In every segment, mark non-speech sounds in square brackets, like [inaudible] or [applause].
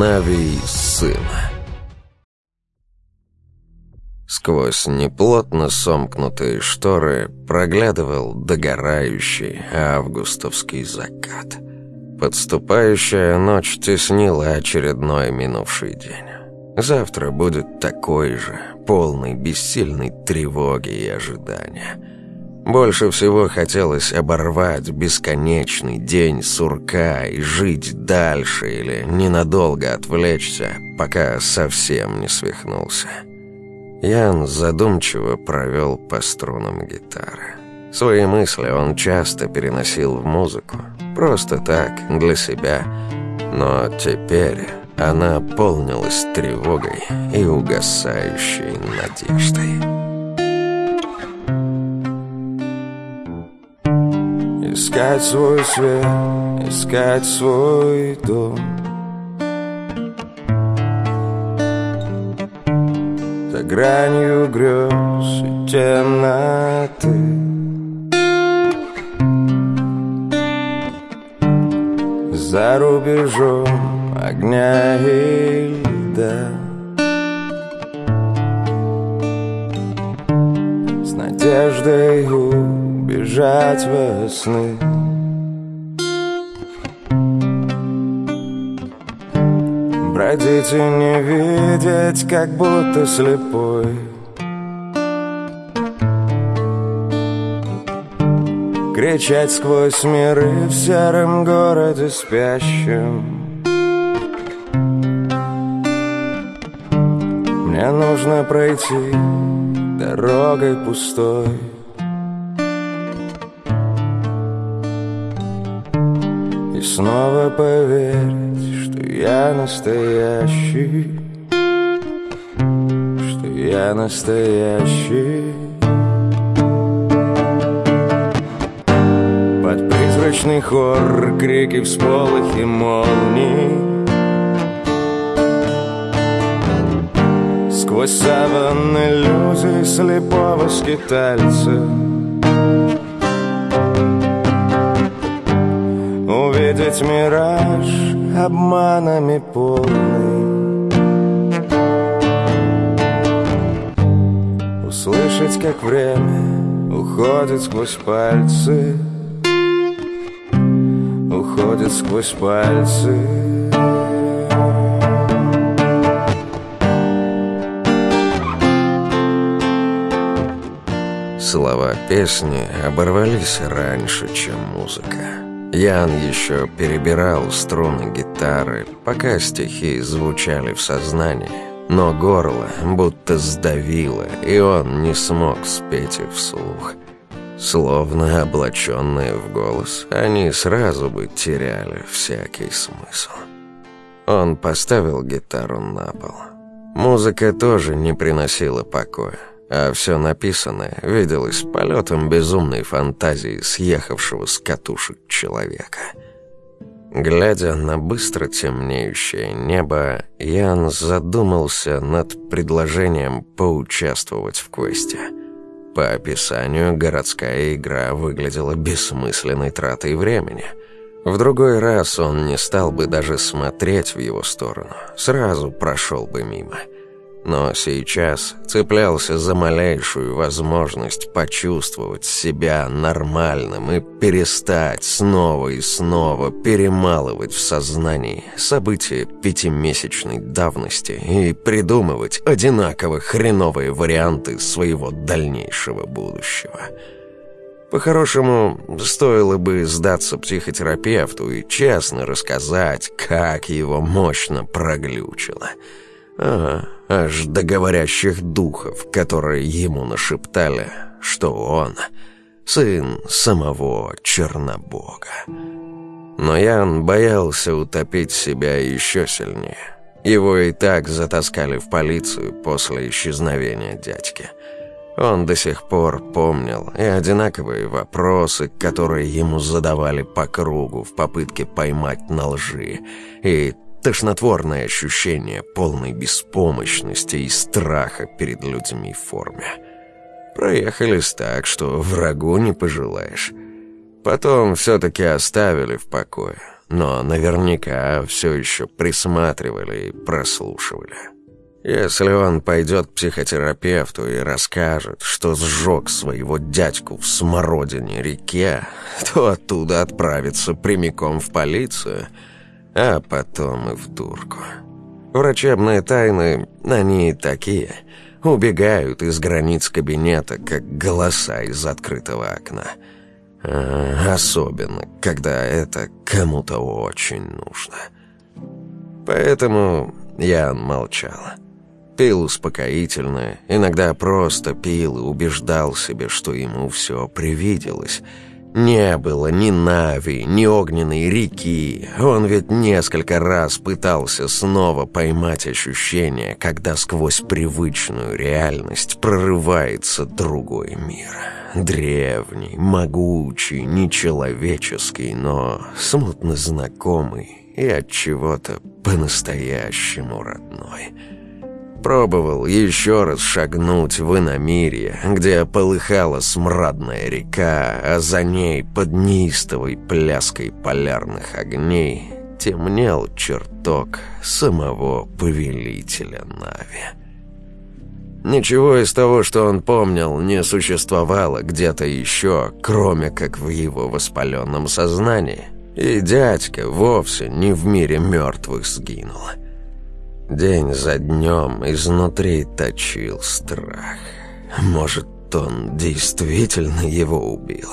Навий сын. Сквозь неплотно сомкнутые шторы проглядывал догорающий августовский закат. Подступающая ночь теснила очередной минувший день. Завтра будет такой же, полный бессильной тревоги и ожидания. Больше всего хотелось оборвать бесконечный день сурка и жить дальше или ненадолго отвлечься, пока совсем не свихнулся. Ян задумчиво провел по струнам гитары. Свои мысли он часто переносил в музыку, просто так, для себя. Но теперь она полнилась тревогой и угасающей надеждой. Искать свой свет, искать свой дом. За гранью грез и темноты. За рубежом огня и льда. С надеждой убежать во сны. Бродить и не видеть, как будто слепой. Кричать сквозь миры в сером городе спящем. Мне нужно пройти дорогой пустой снова поверить, что я настоящий. Что я настоящий. Под призрачный хор крики всполохи молний Сквозь саванны иллюзий слепого скитальца Увидеть мираж обманами полный. Услышать, как время уходит сквозь пальцы. Уходит сквозь пальцы. Слова песни оборвались раньше, чем музыка. Ян еще перебирал струны гитары, пока стихи звучали в сознании, но горло будто сдавило, и он не смог спеть их вслух. Словно облаченные в голос, они сразу бы теряли всякий смысл. Он поставил гитару на пол. Музыка тоже не приносила покоя а все написанное виделось полетом безумной фантазии съехавшего с катушек человека. Глядя на быстро темнеющее небо, Ян задумался над предложением поучаствовать в квесте. По описанию, городская игра выглядела бессмысленной тратой времени. В другой раз он не стал бы даже смотреть в его сторону, сразу прошел бы мимо – но сейчас цеплялся за малейшую возможность почувствовать себя нормальным и перестать снова и снова перемалывать в сознании события пятимесячной давности и придумывать одинаково хреновые варианты своего дальнейшего будущего. По-хорошему, стоило бы сдаться психотерапевту и честно рассказать, как его мощно проглючило – Ага, аж до говорящих духов, которые ему нашептали, что он сын самого Чернобога. Но Ян боялся утопить себя еще сильнее. Его и так затаскали в полицию после исчезновения дядьки. Он до сих пор помнил и одинаковые вопросы, которые ему задавали по кругу в попытке поймать на лжи, и Тошнотворное ощущение полной беспомощности и страха перед людьми в форме. Проехались так, что врагу не пожелаешь. Потом все-таки оставили в покое. но наверняка все еще присматривали и прослушивали. Если он пойдет к психотерапевту и расскажет, что сжег своего дядьку в Смородине реке, то оттуда отправится прямиком в полицию, а потом и в турку. Врачебные тайны, они такие, убегают из границ кабинета, как голоса из открытого окна. А особенно, когда это кому-то очень нужно. Поэтому я молчал. Пил успокоительное, иногда просто пил и убеждал себя, что ему все привиделось. Не было ни Нави, ни огненной реки. Он ведь несколько раз пытался снова поймать ощущение, когда сквозь привычную реальность прорывается другой мир. Древний, могучий, нечеловеческий, но смутно знакомый и от чего-то по-настоящему родной. Пробовал еще раз шагнуть в иномирье, где полыхала смрадная река, а за ней под неистовой пляской полярных огней темнел чертог самого повелителя Нави. Ничего из того, что он помнил, не существовало где-то еще, кроме как в его воспаленном сознании. И дядька вовсе не в мире мертвых сгинул. День за днем изнутри точил страх. Может, он действительно его убил?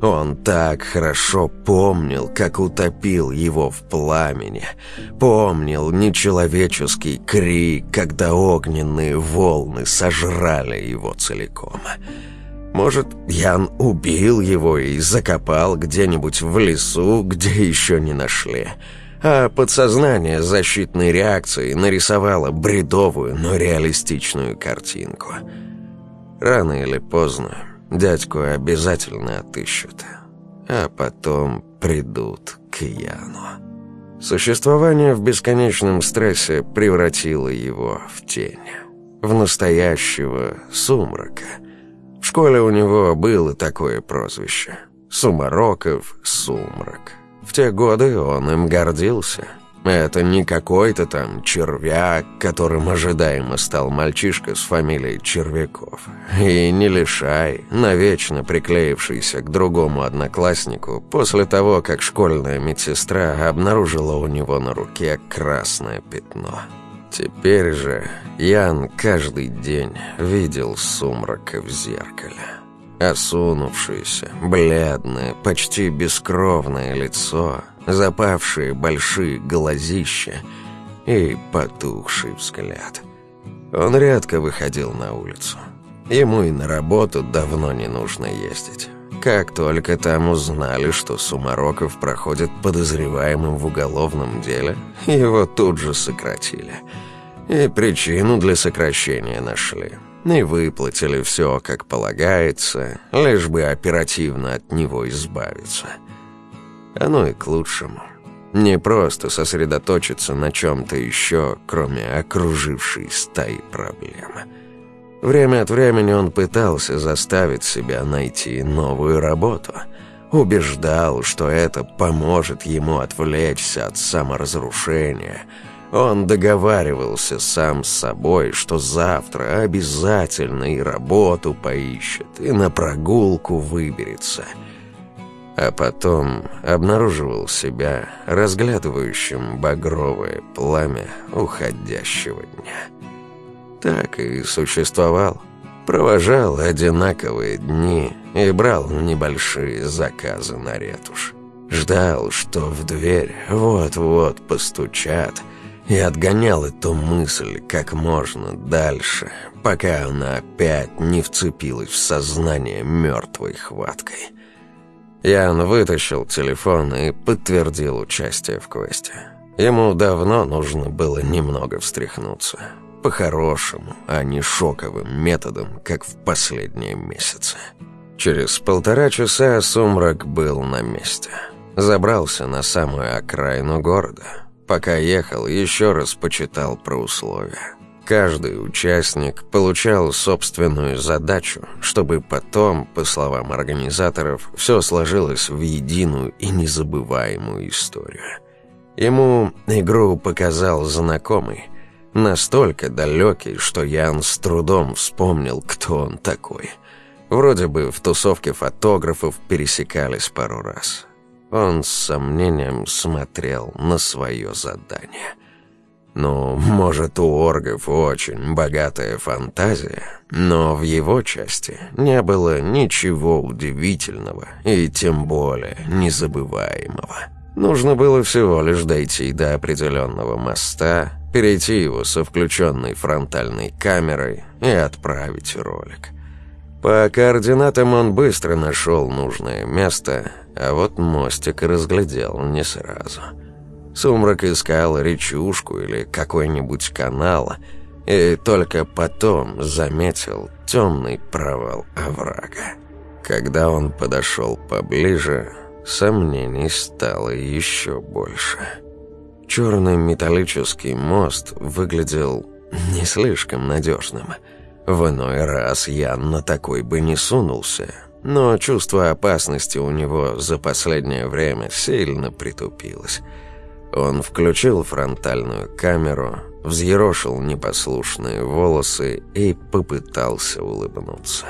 Он так хорошо помнил, как утопил его в пламени. Помнил нечеловеческий крик, когда огненные волны сожрали его целиком. Может, Ян убил его и закопал где-нибудь в лесу, где еще не нашли а подсознание защитной реакции нарисовало бредовую, но реалистичную картинку. Рано или поздно дядьку обязательно отыщут, а потом придут к Яну. Существование в бесконечном стрессе превратило его в тень, в настоящего сумрака. В школе у него было такое прозвище — Сумароков Сумрак. В те годы он им гордился. Это не какой-то там червяк, которым ожидаемо стал мальчишка с фамилией Червяков. И не лишай, навечно приклеившийся к другому однокласснику после того, как школьная медсестра обнаружила у него на руке красное пятно. Теперь же Ян каждый день видел сумрака в зеркале. Осунувшееся, бледное, почти бескровное лицо, запавшие большие глазища и потухший взгляд. Он редко выходил на улицу. Ему и на работу давно не нужно ездить. Как только там узнали, что Сумароков проходит подозреваемым в уголовном деле, его тут же сократили. И причину для сокращения нашли – и выплатили все, как полагается, лишь бы оперативно от него избавиться. Оно и к лучшему. Не просто сосредоточиться на чем-то еще, кроме окружившей стаи проблем. Время от времени он пытался заставить себя найти новую работу. Убеждал, что это поможет ему отвлечься от саморазрушения – он договаривался сам с собой, что завтра обязательно и работу поищет, и на прогулку выберется. А потом обнаруживал себя разглядывающим багровое пламя уходящего дня. Так и существовал. Провожал одинаковые дни и брал небольшие заказы на ретушь. Ждал, что в дверь вот-вот постучат – и отгонял эту мысль как можно дальше, пока она опять не вцепилась в сознание мертвой хваткой. Ян вытащил телефон и подтвердил участие в квесте. Ему давно нужно было немного встряхнуться. По-хорошему, а не шоковым методом, как в последние месяцы. Через полтора часа сумрак был на месте. Забрался на самую окраину города – Пока ехал, еще раз почитал про условия. Каждый участник получал собственную задачу, чтобы потом, по словам организаторов, все сложилось в единую и незабываемую историю. Ему игру показал знакомый, настолько далекий, что Ян с трудом вспомнил, кто он такой. Вроде бы в тусовке фотографов пересекались пару раз. Он с сомнением смотрел на свое задание. Ну, может, у оргов очень богатая фантазия, но в его части не было ничего удивительного и тем более незабываемого. Нужно было всего лишь дойти до определенного моста, перейти его со включенной фронтальной камерой и отправить ролик. По координатам он быстро нашел нужное место, а вот мостик разглядел не сразу – Сумрак искал речушку или какой-нибудь канал, и только потом заметил темный провал оврага. Когда он подошел поближе, сомнений стало еще больше. Черный металлический мост выглядел не слишком надежным. В иной раз Ян на такой бы не сунулся, но чувство опасности у него за последнее время сильно притупилось – он включил фронтальную камеру, взъерошил непослушные волосы и попытался улыбнуться.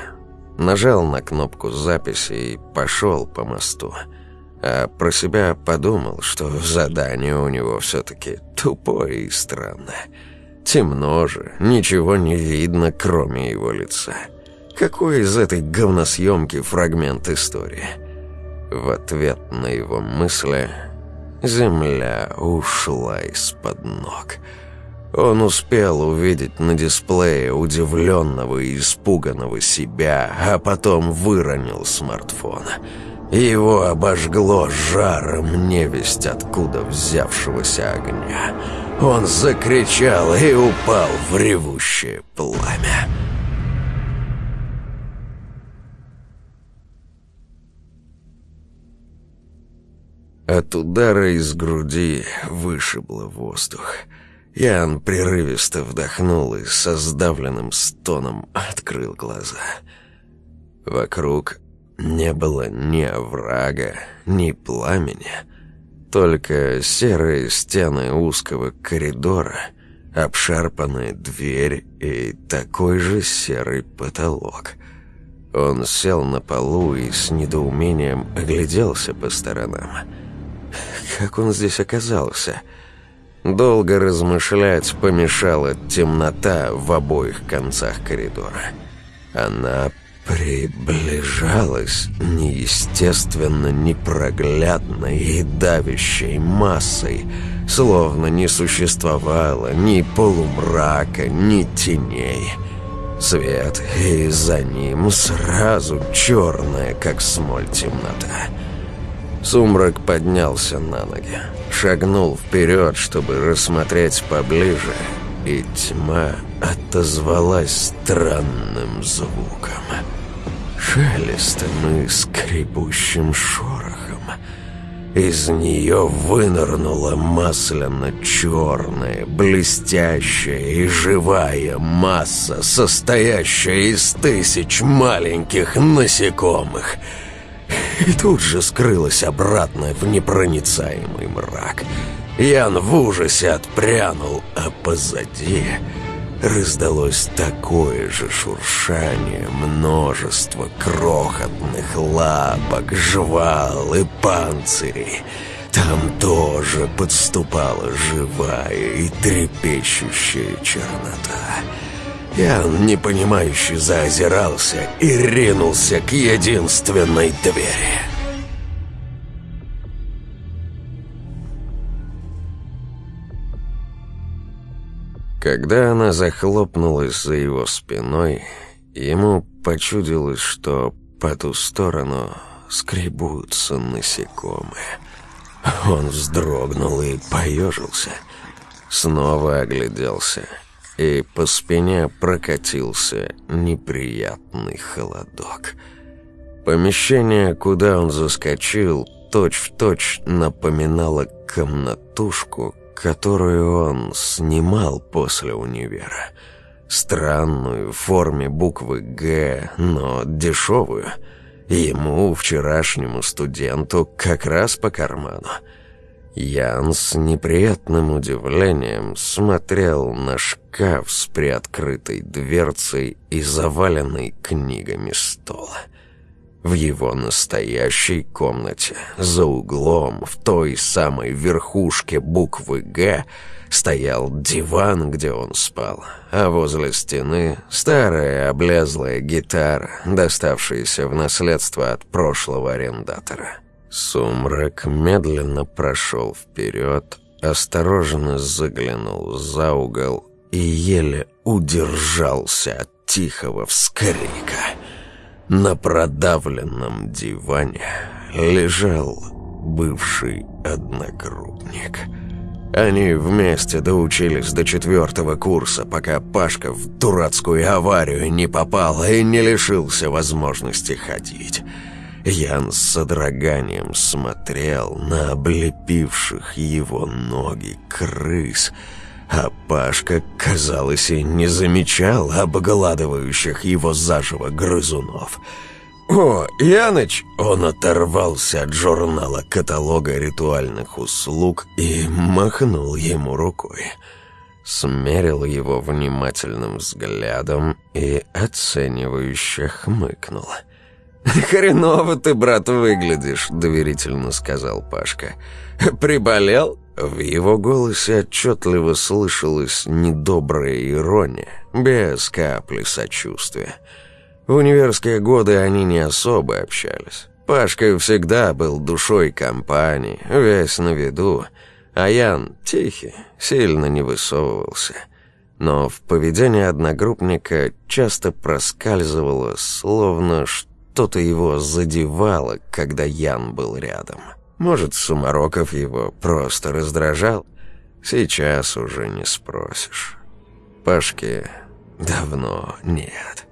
Нажал на кнопку записи и пошел по мосту. А про себя подумал, что задание у него все-таки тупое и странное. Темно же, ничего не видно, кроме его лица. Какой из этой говносъемки фрагмент истории? В ответ на его мысли Земля ушла из-под ног. Он успел увидеть на дисплее удивленного и испуганного себя, а потом выронил смартфон. Его обожгло жаром невесть откуда взявшегося огня. Он закричал и упал в ревущее пламя. От удара из груди вышибло воздух. Ян прерывисто вдохнул и со сдавленным стоном открыл глаза. Вокруг не было ни оврага, ни пламени, только серые стены узкого коридора, обшарпанная дверь и такой же серый потолок. Он сел на полу и с недоумением огляделся по сторонам. Как он здесь оказался? Долго размышлять помешала темнота в обоих концах коридора. Она приближалась неестественно непроглядной и давящей массой, словно не существовало ни полумрака, ни теней. Свет, и за ним сразу черная, как смоль темнота. Сумрак поднялся на ноги, шагнул вперед, чтобы рассмотреть поближе, и тьма отозвалась странным звуком. Шелестом и скребущим шорохом. Из нее вынырнула масляно-черная, блестящая и живая масса, состоящая из тысяч маленьких насекомых — и тут же скрылась обратно в непроницаемый мрак. Ян в ужасе отпрянул, а позади раздалось такое же шуршание множества крохотных лапок, жвал и панцирей. Там тоже подступала живая и трепещущая чернота. Ян, непонимающе, заозирался и ринулся к единственной двери. Когда она захлопнулась за его спиной, ему почудилось, что по ту сторону скребутся насекомые. Он вздрогнул и поежился. Снова огляделся — и по спине прокатился неприятный холодок. Помещение, куда он заскочил, точь-в-точь точь напоминало комнатушку, которую он снимал после универа. Странную в форме буквы «Г», но дешевую. Ему, вчерашнему студенту, как раз по карману. Ян с неприятным удивлением смотрел на шкаф с приоткрытой дверцей и заваленной книгами стола. В его настоящей комнате, за углом, в той самой верхушке буквы «Г», стоял диван, где он спал, а возле стены старая облезлая гитара, доставшаяся в наследство от прошлого арендатора. Сумрак медленно прошел вперед, осторожно заглянул за угол и еле удержался от тихого вскрика — на продавленном диване лежал бывший одногруппник. Они вместе доучились до четвертого курса, пока Пашка в дурацкую аварию не попал и не лишился возможности ходить. Ян с содроганием смотрел на облепивших его ноги крыс — а Пашка, казалось, и не замечал обгладывающих его заживо грызунов. «О, Яныч!» Он оторвался от журнала каталога ритуальных услуг и махнул ему рукой. Смерил его внимательным взглядом и оценивающе хмыкнул. «Хреново ты, брат, выглядишь», — доверительно сказал Пашка. «Приболел?» В его голосе отчетливо слышалась недобрая ирония, без капли сочувствия. В универские годы они не особо общались. Пашка всегда был душой компании, весь на виду, а Ян тихий, сильно не высовывался. Но в поведении одногруппника часто проскальзывало, словно что-то его задевало, когда Ян был рядом. Может, Сумароков его просто раздражал? Сейчас уже не спросишь. Пашки давно нет.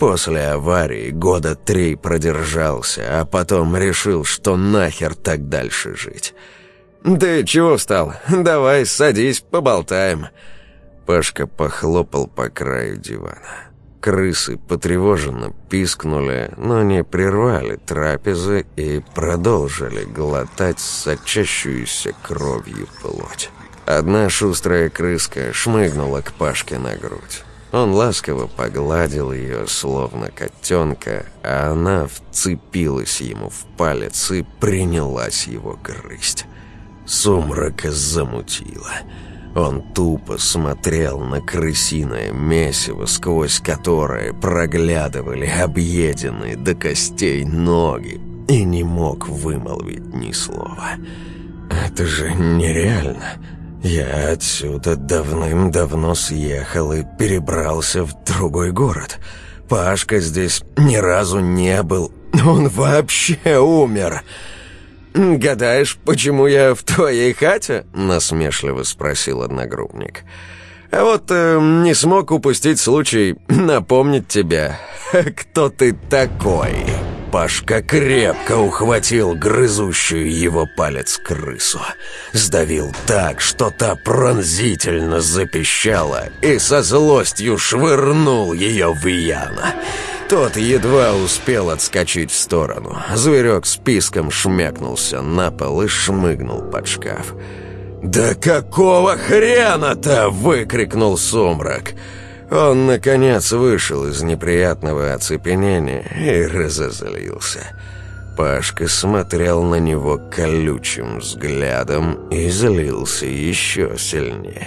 После аварии года три продержался, а потом решил, что нахер так дальше жить. «Ты чего встал? Давай, садись, поболтаем». Пашка похлопал по краю дивана. Крысы потревоженно пискнули, но не прервали трапезы и продолжили глотать сочащуюся кровью плоть. Одна шустрая крыска шмыгнула к Пашке на грудь. Он ласково погладил ее, словно котенка, а она вцепилась ему в палец и принялась его грызть. Сумрака замутила. Он тупо смотрел на крысиное месиво, сквозь которое проглядывали объеденные до костей ноги, и не мог вымолвить ни слова. «Это же нереально!» Я отсюда давным-давно съехал и перебрался в другой город. Пашка здесь ни разу не был. Он вообще умер. «Гадаешь, почему я в твоей хате?» — насмешливо спросил одногруппник. «А вот э, не смог упустить случай напомнить тебе, [laughs] кто ты такой». Пашка крепко ухватил грызущую его палец крысу. Сдавил так, что та пронзительно запищала и со злостью швырнул ее в Яна. Тот едва успел отскочить в сторону. Зверек с писком шмякнулся на пол и шмыгнул под шкаф. «Да какого хрена-то?» — выкрикнул сумрак. Он, наконец, вышел из неприятного оцепенения и разозлился. Пашка смотрел на него колючим взглядом и злился еще сильнее.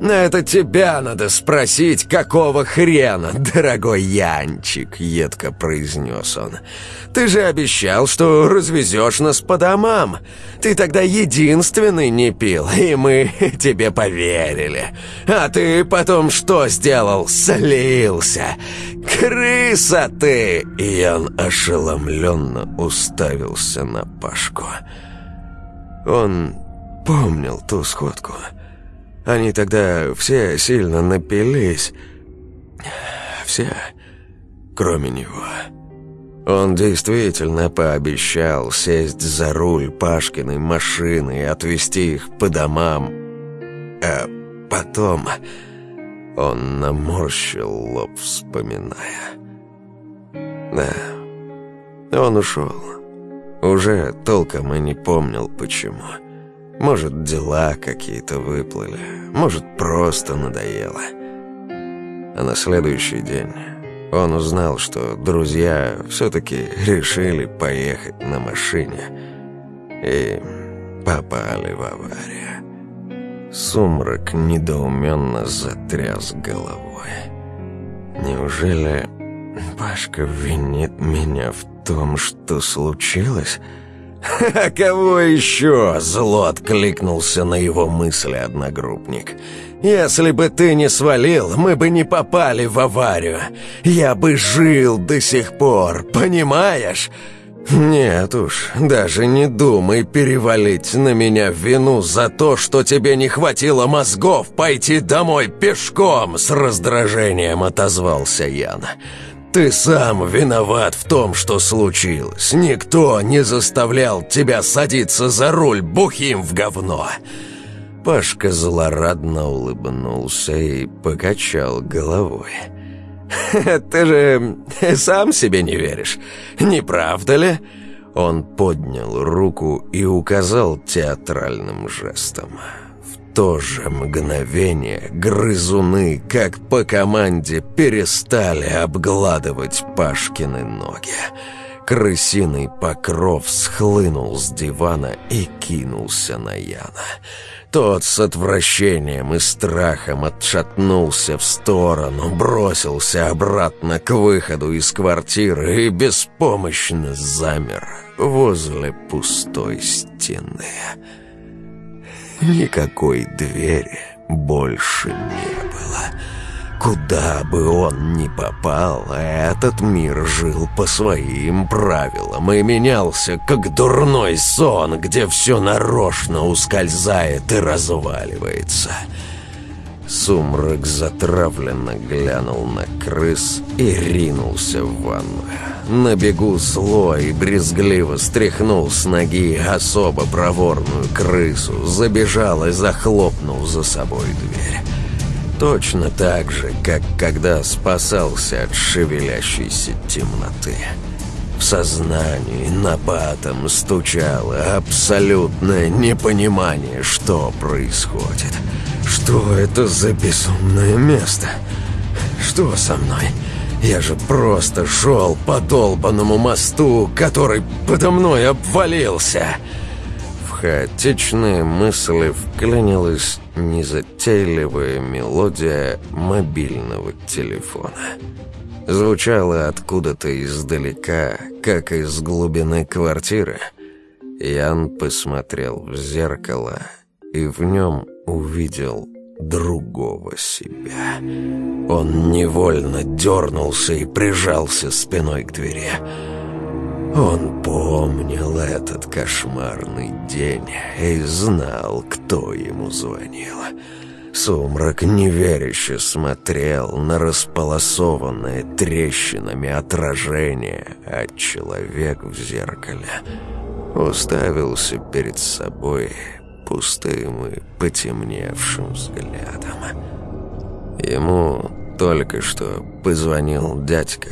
«Это тебя надо спросить, какого хрена, дорогой Янчик!» — едко произнес он. «Ты же обещал, что развезешь нас по домам. Ты тогда единственный не пил, и мы [laughs] тебе поверили. А ты потом что сделал? Слился! Крыса ты!» И ошеломленно уставился на Пашку. Он помнил ту сходку — они тогда все сильно напились. Все, кроме него. Он действительно пообещал сесть за руль Пашкиной машины и отвезти их по домам. А потом он наморщил лоб, вспоминая. Да, он ушел. Уже толком и не помнил, почему. Может, дела какие-то выплыли, может, просто надоело. А на следующий день он узнал, что друзья все-таки решили поехать на машине и попали в аварию. Сумрак недоуменно затряс головой. Неужели Пашка винит меня в том, что случилось? «А [laughs] кого еще?» — зло откликнулся на его мысли одногруппник. «Если бы ты не свалил, мы бы не попали в аварию. Я бы жил до сих пор, понимаешь?» «Нет уж, даже не думай перевалить на меня вину за то, что тебе не хватило мозгов пойти домой пешком!» С раздражением отозвался Ян. Ты сам виноват в том, что случилось. Никто не заставлял тебя садиться за руль бухим в говно. Пашка злорадно улыбнулся и покачал головой. [laughs] «Ты же сам себе не веришь, не правда ли?» Он поднял руку и указал театральным жестом то же мгновение грызуны, как по команде, перестали обгладывать Пашкины ноги. Крысиный покров схлынул с дивана и кинулся на Яна. Тот с отвращением и страхом отшатнулся в сторону, бросился обратно к выходу из квартиры и беспомощно замер возле пустой стены. Никакой двери больше не было. Куда бы он ни попал, этот мир жил по своим правилам и менялся, как дурной сон, где все нарочно ускользает и разваливается. Сумрак затравленно глянул на крыс и ринулся в ванную. На бегу зло и брезгливо стряхнул с ноги особо проворную крысу, забежал и захлопнул за собой дверь. Точно так же, как когда спасался от шевелящейся темноты. В сознании напатом стучало абсолютное непонимание, что происходит. Что это за безумное место? Что со мной? Я же просто шел по долбанному мосту, который подо мной обвалился. В хаотичные мысли вклинилась незатейливая мелодия мобильного телефона. Звучала откуда-то издалека, как из глубины квартиры. Ян посмотрел в зеркало и в нем увидел другого себя. Он невольно дернулся и прижался спиной к двери. Он помнил этот кошмарный день и знал, кто ему звонил. Сумрак неверяще смотрел на располосованное трещинами отражение, а человек в зеркале уставился перед собой пустым и потемневшим взглядом. Ему только что позвонил дядька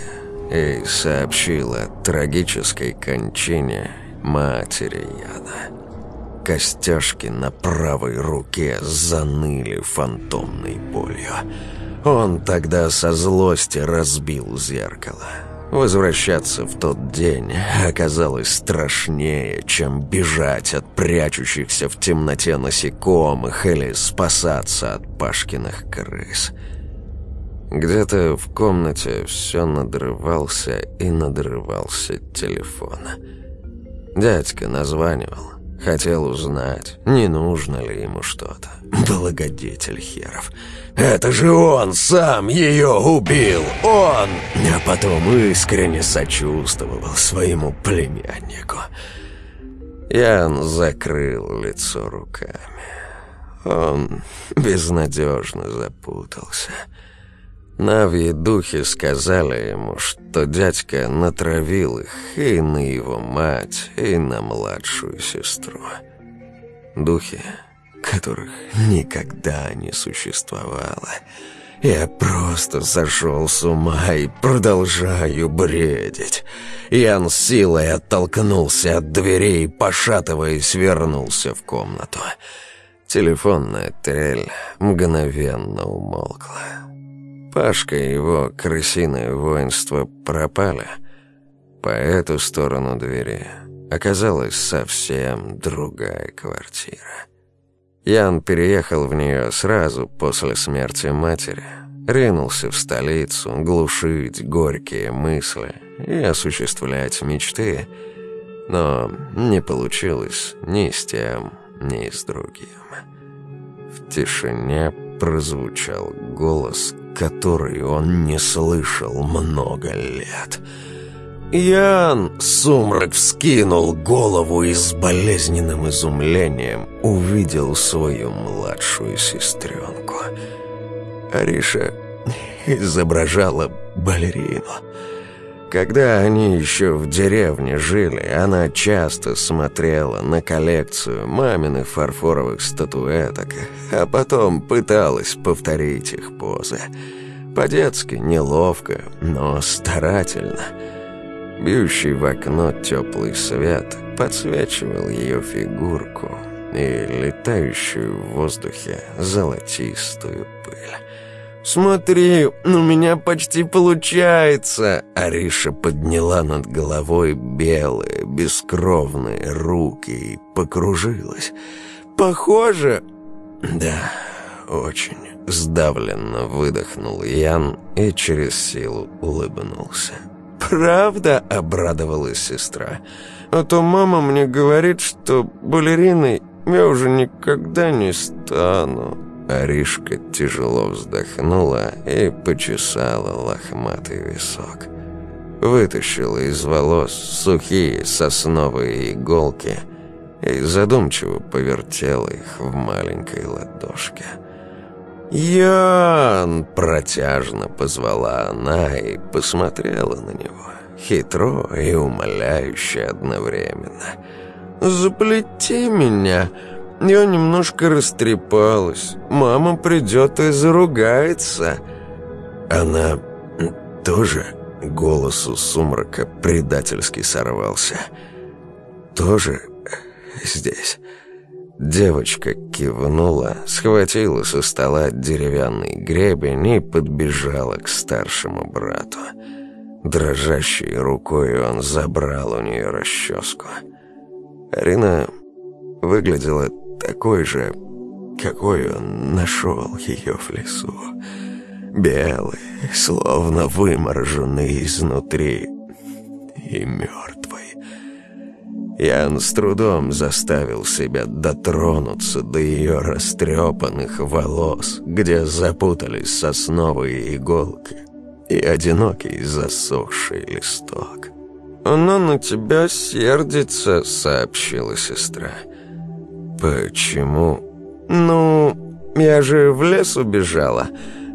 и сообщил о трагической кончине матери Яна. Костяшки на правой руке заныли фантомной болью. Он тогда со злости разбил зеркало. Возвращаться в тот день оказалось страшнее, чем бежать от прячущихся в темноте насекомых или спасаться от Пашкиных крыс. Где-то в комнате все надрывался и надрывался телефон. Дядька названивал. Хотел узнать, не нужно ли ему что-то. [clears throat] Благодетель херов. Это же он сам ее убил! Он! А потом искренне сочувствовал своему племяннику. Ян закрыл лицо руками. Он безнадежно запутался. Навьи духи сказали ему, что дядька натравил их и на его мать, и на младшую сестру. Духи которых никогда не существовало. Я просто сошел с ума и продолжаю бредить. Ян силой оттолкнулся от дверей, пошатываясь, вернулся в комнату. Телефонная трель мгновенно умолкла. Пашка и его крысиное воинство пропали. По эту сторону двери оказалась совсем другая квартира. Ян переехал в нее сразу после смерти матери, ринулся в столицу глушить горькие мысли и осуществлять мечты, но не получилось ни с тем, ни с другим. В тишине прозвучал голос, который он не слышал много лет — Ян Сумрак вскинул голову и с болезненным изумлением увидел свою младшую сестренку. Ариша изображала балерину. Когда они еще в деревне жили, она часто смотрела на коллекцию маминых фарфоровых статуэток, а потом пыталась повторить их позы. По-детски неловко, но старательно – Бьющий в окно теплый свет подсвечивал ее фигурку и летающую в воздухе золотистую пыль. «Смотри, у меня почти получается!» Ариша подняла над головой белые, бескровные руки и покружилась. «Похоже?» «Да, очень», — сдавленно выдохнул Ян и через силу улыбнулся. «Правда?» — обрадовалась сестра. «А то мама мне говорит, что балериной я уже никогда не стану». Аришка тяжело вздохнула и почесала лохматый висок. Вытащила из волос сухие сосновые иголки и задумчиво повертела их в маленькой ладошке. «Ян!» — протяжно позвала она и посмотрела на него, хитро и умоляюще одновременно. «Заплети меня!» Я немножко растрепалась. Мама придет и заругается. Она тоже голос у сумрака предательски сорвался. Тоже здесь. Девочка кивнула, схватила со стола деревянный гребень и подбежала к старшему брату. Дрожащей рукой он забрал у нее расческу. Арина выглядела такой же, какой он нашел ее в лесу. Белый, словно вымороженный изнутри и мертвый. Ян с трудом заставил себя дотронуться до ее растрепанных волос, где запутались сосновые иголки и одинокий засохший листок. «Она на тебя сердится», — сообщила сестра. «Почему?» «Ну, я же в лес убежала.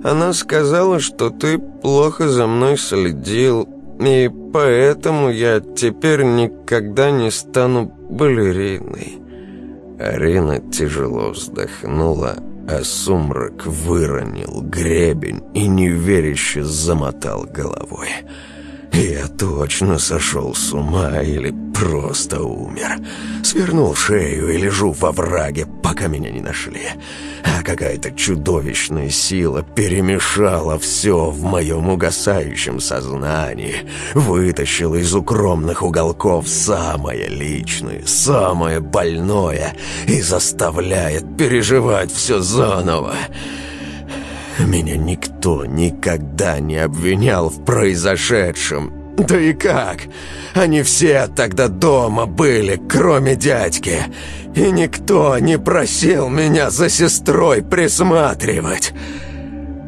Она сказала, что ты плохо за мной следил, и поэтому я теперь никогда не стану балериной». Арина тяжело вздохнула, а сумрак выронил гребень и неверяще замотал головой. Я точно сошел с ума или просто умер. Свернул шею и лежу во враге, пока меня не нашли. А какая-то чудовищная сила перемешала все в моем угасающем сознании, вытащила из укромных уголков самое личное, самое больное и заставляет переживать все заново. Меня никто никогда не обвинял в произошедшем. Да и как? Они все тогда дома были, кроме дядьки. И никто не просил меня за сестрой присматривать.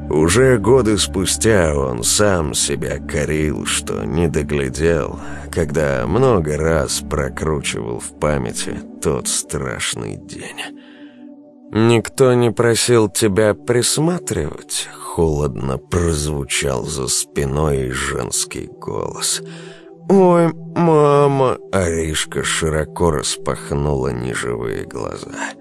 Уже годы спустя он сам себя корил, что не доглядел, когда много раз прокручивал в памяти тот страшный день. «Никто не просил тебя присматривать?» Холодно прозвучал за спиной женский голос. «Ой, мама!» Аришка широко распахнула неживые глаза.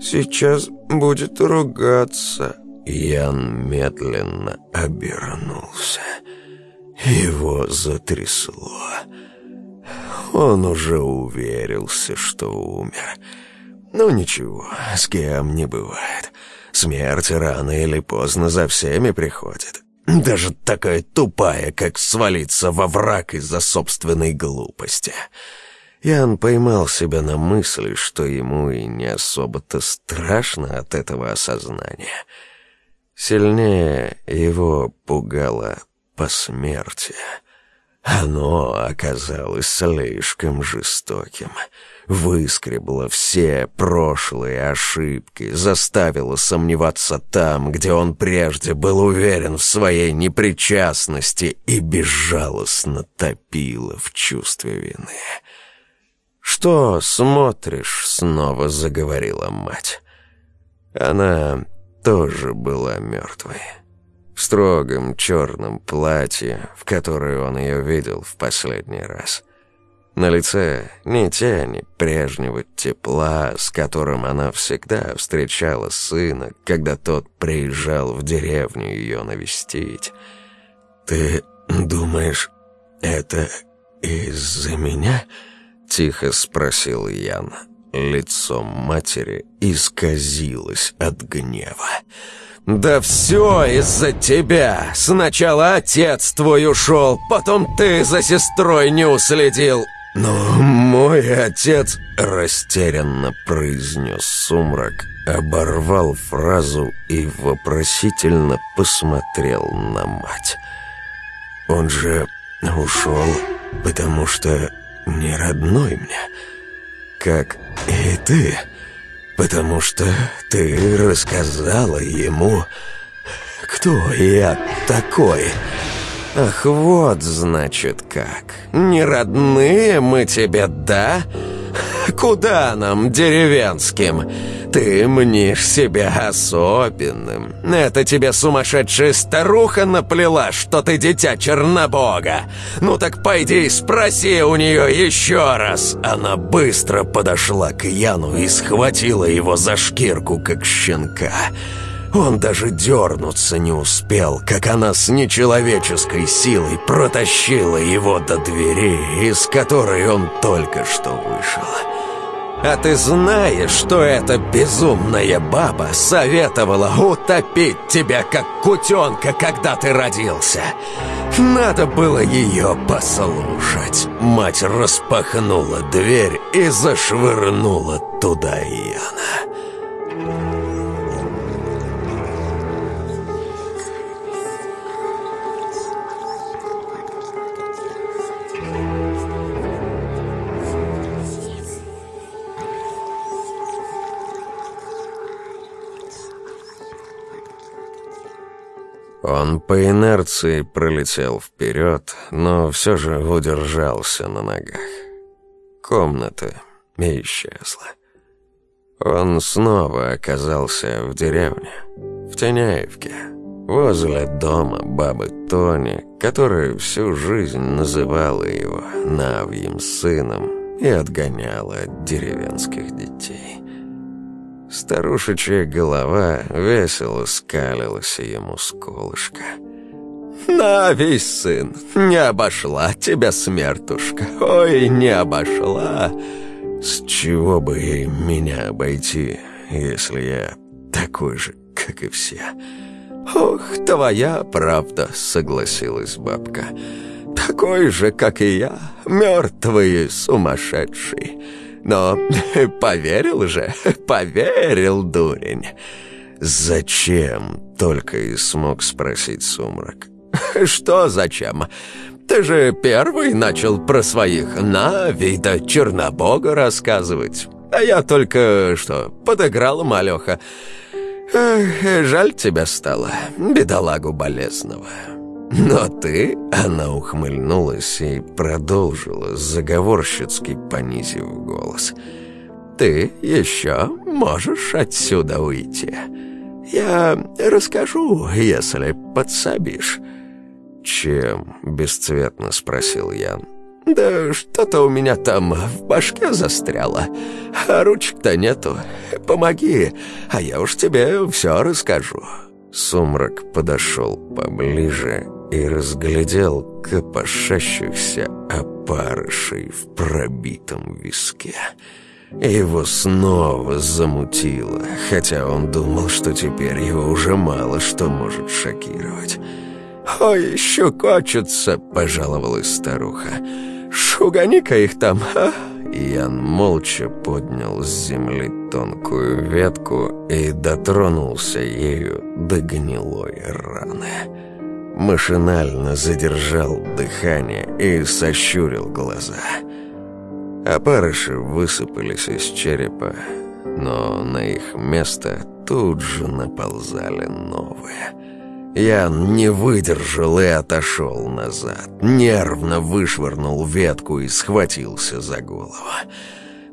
сейчас будет ругаться». Ян медленно обернулся. Его затрясло. Он уже уверился, что умер. Ну ничего, с кем не бывает. Смерть рано или поздно за всеми приходит. Даже такая тупая, как свалиться во враг из-за собственной глупости. Ян поймал себя на мысли, что ему и не особо-то страшно от этого осознания. Сильнее его пугало посмертие. Оно оказалось слишком жестоким — выскребло все прошлые ошибки, заставило сомневаться там, где он прежде был уверен в своей непричастности и безжалостно топило в чувстве вины. «Что смотришь?» — снова заговорила мать. Она тоже была мертвой. В строгом черном платье, в которое он ее видел в последний раз — на лице ни тени прежнего тепла, с которым она всегда встречала сына, когда тот приезжал в деревню ее навестить. «Ты думаешь, это из-за меня?» — тихо спросил Ян. Лицо матери исказилось от гнева. «Да все из-за тебя! Сначала отец твой ушел, потом ты за сестрой не уследил, «Но мой отец...» — растерянно произнес сумрак, оборвал фразу и вопросительно посмотрел на мать. «Он же ушел, потому что не родной мне, как и ты, потому что ты рассказала ему, кто я такой». «Ах, вот, значит, как. Не родные мы тебе, да? Куда нам, деревенским? Ты мнишь себя особенным. Это тебе сумасшедшая старуха наплела, что ты дитя Чернобога. Ну так пойди и спроси у нее еще раз». Она быстро подошла к Яну и схватила его за шкирку, как щенка. Он даже дернуться не успел, как она с нечеловеческой силой протащила его до двери, из которой он только что вышел. А ты знаешь, что эта безумная баба советовала утопить тебя, как кутенка, когда ты родился? Надо было ее послушать. Мать распахнула дверь и зашвырнула туда Яна. Он по инерции пролетел вперед, но все же удержался на ногах. Комната исчезла. Он снова оказался в деревне, в Теняевке, возле дома бабы Тони, которая всю жизнь называла его Навьим сыном и отгоняла от деревенских детей. Старушечья голова весело скалилась ему с колышка. «На, весь сын, не обошла тебя смертушка, ой, не обошла!» «С чего бы ей меня обойти, если я такой же, как и все?» «Ох, твоя правда», — согласилась бабка. «Такой же, как и я, мертвый и сумасшедший». Но [laughs] поверил же, [laughs] поверил, дурень. «Зачем?» — только и смог спросить Сумрак. [laughs] «Что зачем? Ты же первый начал про своих Нави да Чернобога рассказывать. А я только что подыграл малеха. Эх, жаль тебя стало, бедолагу болезного». «Но ты...» — она ухмыльнулась и продолжила, заговорщицки понизив голос. «Ты еще можешь отсюда уйти. Я расскажу, если подсобишь». «Чем?» — бесцветно спросил Ян. Да что-то у меня там в башке застряло, а ручек-то нету. Помоги, а я уж тебе все расскажу». Сумрак подошел поближе и разглядел копошащихся опарышей в пробитом виске. Его снова замутило, хотя он думал, что теперь его уже мало что может шокировать. «Ой, щекочутся!» — пожаловалась старуха. «Шугани-ка их там, а!» Ян молча поднял с земли тонкую ветку и дотронулся ею до гнилой раны. Машинально задержал дыхание и сощурил глаза. Опарыши высыпались из черепа, но на их место тут же наползали новые — Ян не выдержал и отошел назад. Нервно вышвырнул ветку и схватился за голову.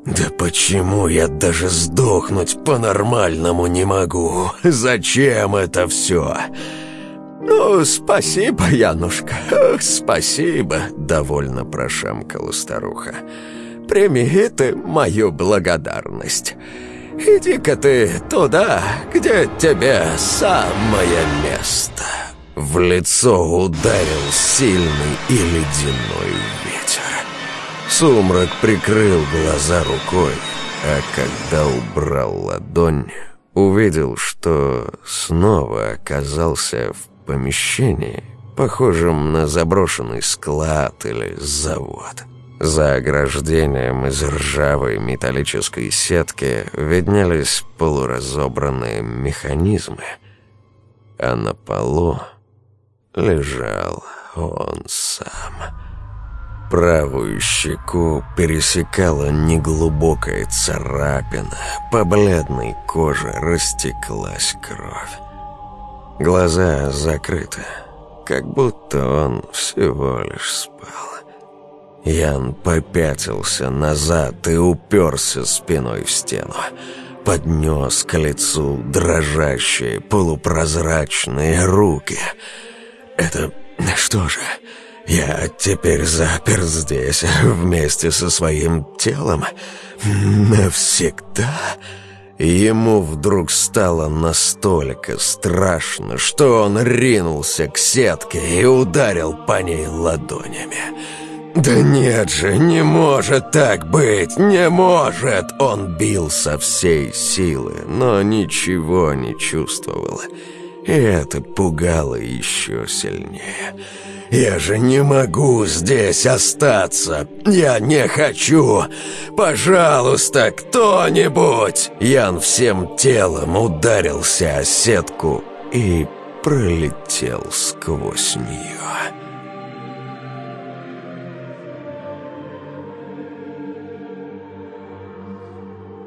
«Да почему я даже сдохнуть по-нормальному не могу? Зачем это все?» «Ну, спасибо, Янушка, спасибо», — довольно прошамкала старуха. «Прими ты мою благодарность». «Иди-ка ты туда, где тебе самое место!» В лицо ударил сильный и ледяной ветер. Сумрак прикрыл глаза рукой, а когда убрал ладонь, увидел, что снова оказался в помещении, похожем на заброшенный склад или завод. За ограждением из ржавой металлической сетки виднелись полуразобранные механизмы, а на полу лежал он сам. Правую щеку пересекала неглубокая царапина, по бледной коже растеклась кровь. Глаза закрыты, как будто он всего лишь спал. Ян попятился назад и уперся спиной в стену. Поднес к лицу дрожащие полупрозрачные руки. «Это что же, я теперь запер здесь вместе со своим телом? Навсегда?» Ему вдруг стало настолько страшно, что он ринулся к сетке и ударил по ней ладонями. «Да нет же, не может так быть, не может!» Он бил со всей силы, но ничего не чувствовал. И это пугало еще сильнее. «Я же не могу здесь остаться! Я не хочу! Пожалуйста, кто-нибудь!» Ян всем телом ударился о сетку и пролетел сквозь нее.